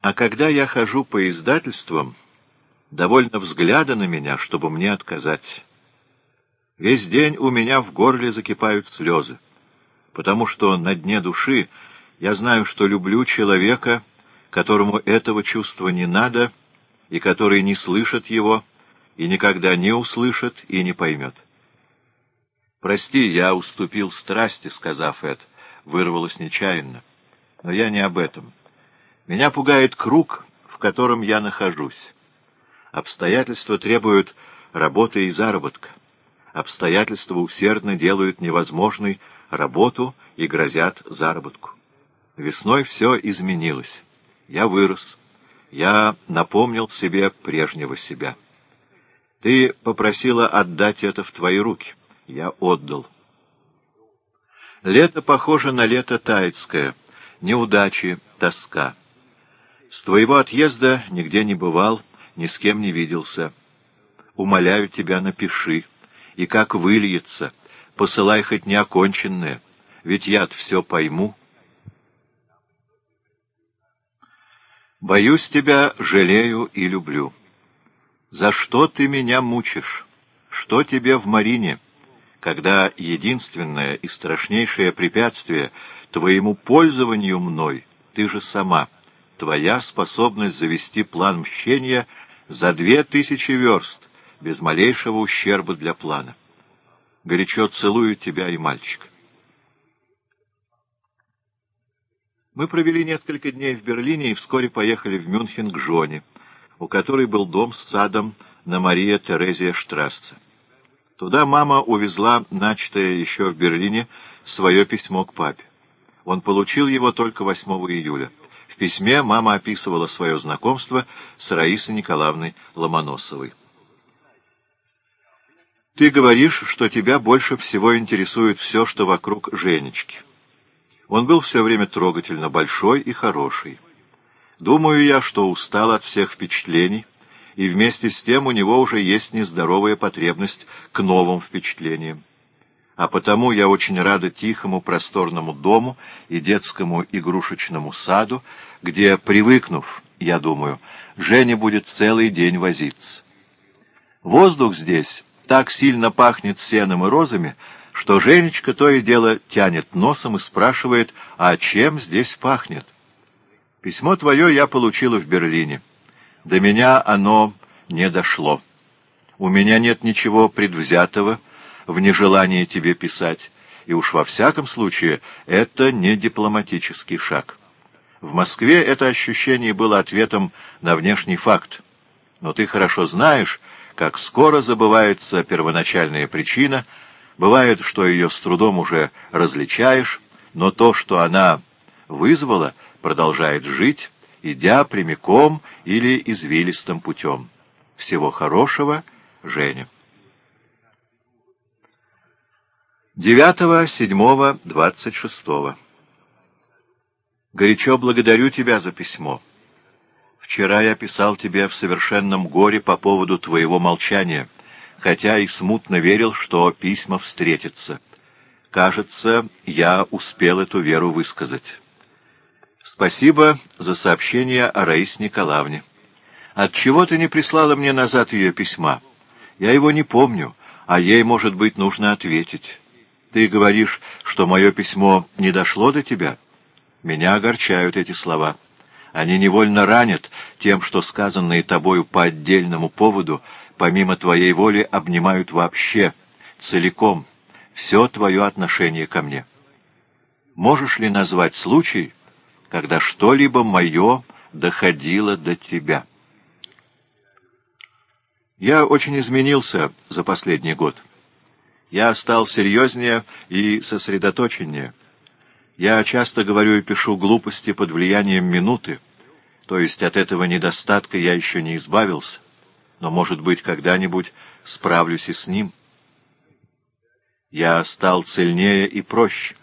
А когда я хожу по издательствам, довольно взгляда на меня, чтобы мне отказать. Весь день у меня в горле закипают слезы, потому что на дне души я знаю, что люблю человека, которому этого чувства не надо, и который не слышит его, и никогда не услышит и не поймет. «Прости, я уступил страсти», — сказав это, вырвалось нечаянно. Но я не об этом. Меня пугает круг, в котором я нахожусь. Обстоятельства требуют работы и заработка. Обстоятельства усердно делают невозможной работу и грозят заработку. Весной все изменилось. Я вырос. Я напомнил себе прежнего себя. Ты попросила отдать это в твои руки. Я отдал. Лето похоже на лето таицкое. Неудачи, тоска. С твоего отъезда нигде не бывал, ни с кем не виделся. Умоляю тебя, напиши. И как выльется, посылай хоть неоконченное, ведь я-то все пойму. Боюсь тебя, жалею и люблю. За что ты меня мучишь? Что тебе в Марине, когда единственное и страшнейшее препятствие твоему пользованию мной ты же сама — твоя способность завести план мщения за две тысячи верст, без малейшего ущерба для плана. Горячо целую тебя и мальчик. Мы провели несколько дней в Берлине и вскоре поехали в Мюнхен к Жоне, у которой был дом с садом на Мария Терезия Штрассе. Туда мама увезла начатое еще в Берлине свое письмо к папе. Он получил его только 8 июля письме мама описывала свое знакомство с Раисой Николаевной Ломоносовой. «Ты говоришь, что тебя больше всего интересует все, что вокруг Женечки. Он был все время трогательно большой и хороший. Думаю я, что устал от всех впечатлений, и вместе с тем у него уже есть нездоровая потребность к новым впечатлениям а потому я очень рада тихому просторному дому и детскому игрушечному саду, где, привыкнув, я думаю, Женя будет целый день возиться. Воздух здесь так сильно пахнет сеном и розами, что Женечка то и дело тянет носом и спрашивает, а чем здесь пахнет? Письмо твое я получила в Берлине. До меня оно не дошло. У меня нет ничего предвзятого в нежелании тебе писать, и уж во всяком случае это не дипломатический шаг. В Москве это ощущение было ответом на внешний факт. Но ты хорошо знаешь, как скоро забывается первоначальная причина, бывает, что ее с трудом уже различаешь, но то, что она вызвала, продолжает жить, идя прямиком или извилистым путем. Всего хорошего, Женя. 9.7.26 Горячо благодарю тебя за письмо. Вчера я писал тебе в совершенном горе по поводу твоего молчания, хотя и смутно верил, что письма встретятся. Кажется, я успел эту веру высказать. Спасибо за сообщение о Раисе Николаевне. Отчего ты не прислала мне назад ее письма? Я его не помню, а ей, может быть, нужно ответить. Ты говоришь, что мое письмо не дошло до тебя?» Меня огорчают эти слова. Они невольно ранят тем, что сказанные тобою по отдельному поводу, помимо твоей воли, обнимают вообще, целиком, все твое отношение ко мне. Можешь ли назвать случай, когда что-либо мое доходило до тебя? Я очень изменился за последний год. Я стал серьезнее и сосредоточеннее. Я часто говорю и пишу глупости под влиянием минуты, то есть от этого недостатка я еще не избавился, но, может быть, когда-нибудь справлюсь и с ним. Я стал цельнее и проще.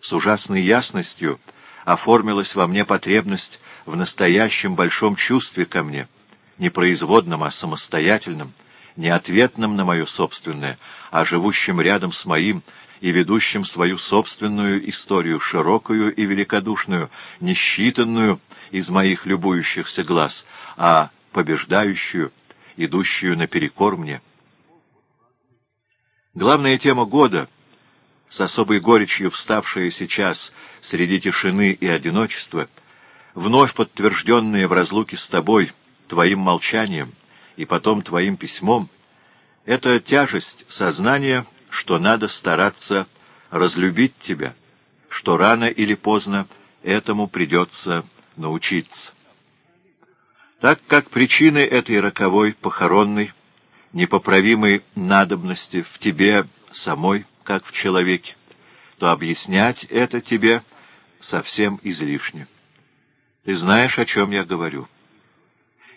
С ужасной ясностью оформилась во мне потребность в настоящем большом чувстве ко мне, не производном, а самостоятельном, не ответном на мое собственное, а живущем рядом с моим, и ведущим свою собственную историю, широкую и великодушную, не считанную из моих любующихся глаз, а побеждающую, идущую наперекор мне. Главная тема года, с особой горечью вставшая сейчас среди тишины и одиночества, вновь подтвержденная в разлуке с тобой, твоим молчанием и потом твоим письмом, это тяжесть сознания, что надо стараться разлюбить тебя, что рано или поздно этому придется научиться. Так как причины этой роковой, похоронной, непоправимой надобности в тебе самой, как в человеке, то объяснять это тебе совсем излишне. Ты знаешь, о чем я говорю.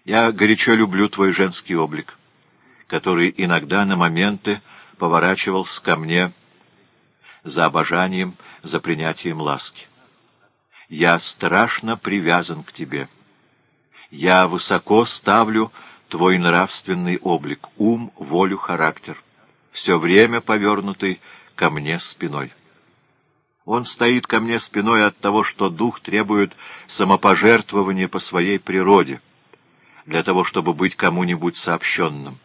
Я горячо люблю твой женский облик, который иногда на моменты поворачивался ко мне за обожанием, за принятием ласки. Я страшно привязан к тебе. Я высоко ставлю твой нравственный облик, ум, волю, характер, все время повернутый ко мне спиной. Он стоит ко мне спиной от того, что дух требует самопожертвования по своей природе, для того, чтобы быть кому-нибудь сообщенным.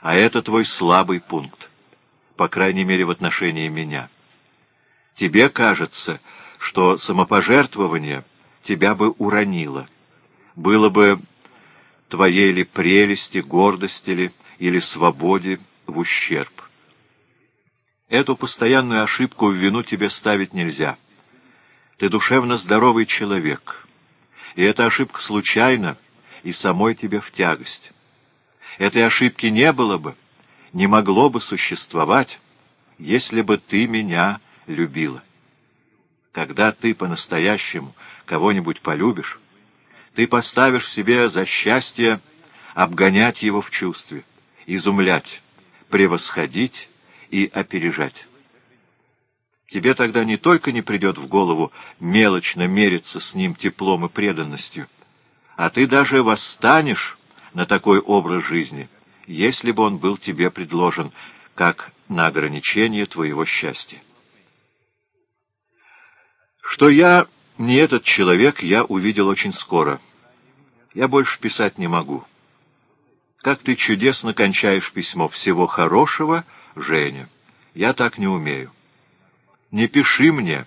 А это твой слабый пункт, по крайней мере в отношении меня. Тебе кажется, что самопожертвование тебя бы уронило, было бы твоей ли прелести, гордости ли или свободе в ущерб. Эту постоянную ошибку в вину тебе ставить нельзя. Ты душевно здоровый человек, и эта ошибка случайна и самой тебе в тягость. Этой ошибки не было бы, не могло бы существовать, если бы ты меня любила. Когда ты по-настоящему кого-нибудь полюбишь, ты поставишь себе за счастье обгонять его в чувстве, изумлять, превосходить и опережать. Тебе тогда не только не придет в голову мелочно мериться с ним теплом и преданностью, а ты даже восстанешь на такой образ жизни, если бы он был тебе предложен как на ограничение твоего счастья. Что я не этот человек, я увидел очень скоро. Я больше писать не могу. Как ты чудесно кончаешь письмо. Всего хорошего, Женя. Я так не умею. Не пиши мне,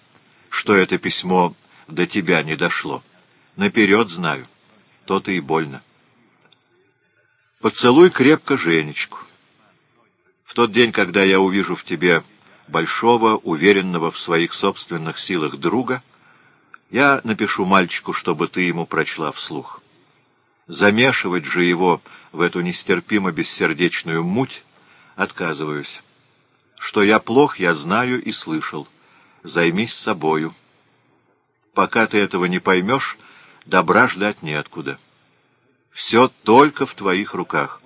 что это письмо до тебя не дошло. Наперед знаю. То-то и больно. Поцелуй крепко Женечку. В тот день, когда я увижу в тебе большого, уверенного в своих собственных силах друга, я напишу мальчику, чтобы ты ему прочла вслух. Замешивать же его в эту нестерпимо бессердечную муть отказываюсь. Что я плох, я знаю и слышал. Займись собою. Пока ты этого не поймешь, добра ждать неоткуда. Все только в твоих руках.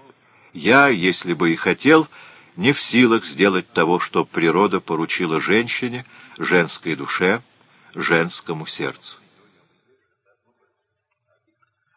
Я, если бы и хотел, не в силах сделать того, что природа поручила женщине, женской душе, женскому сердцу.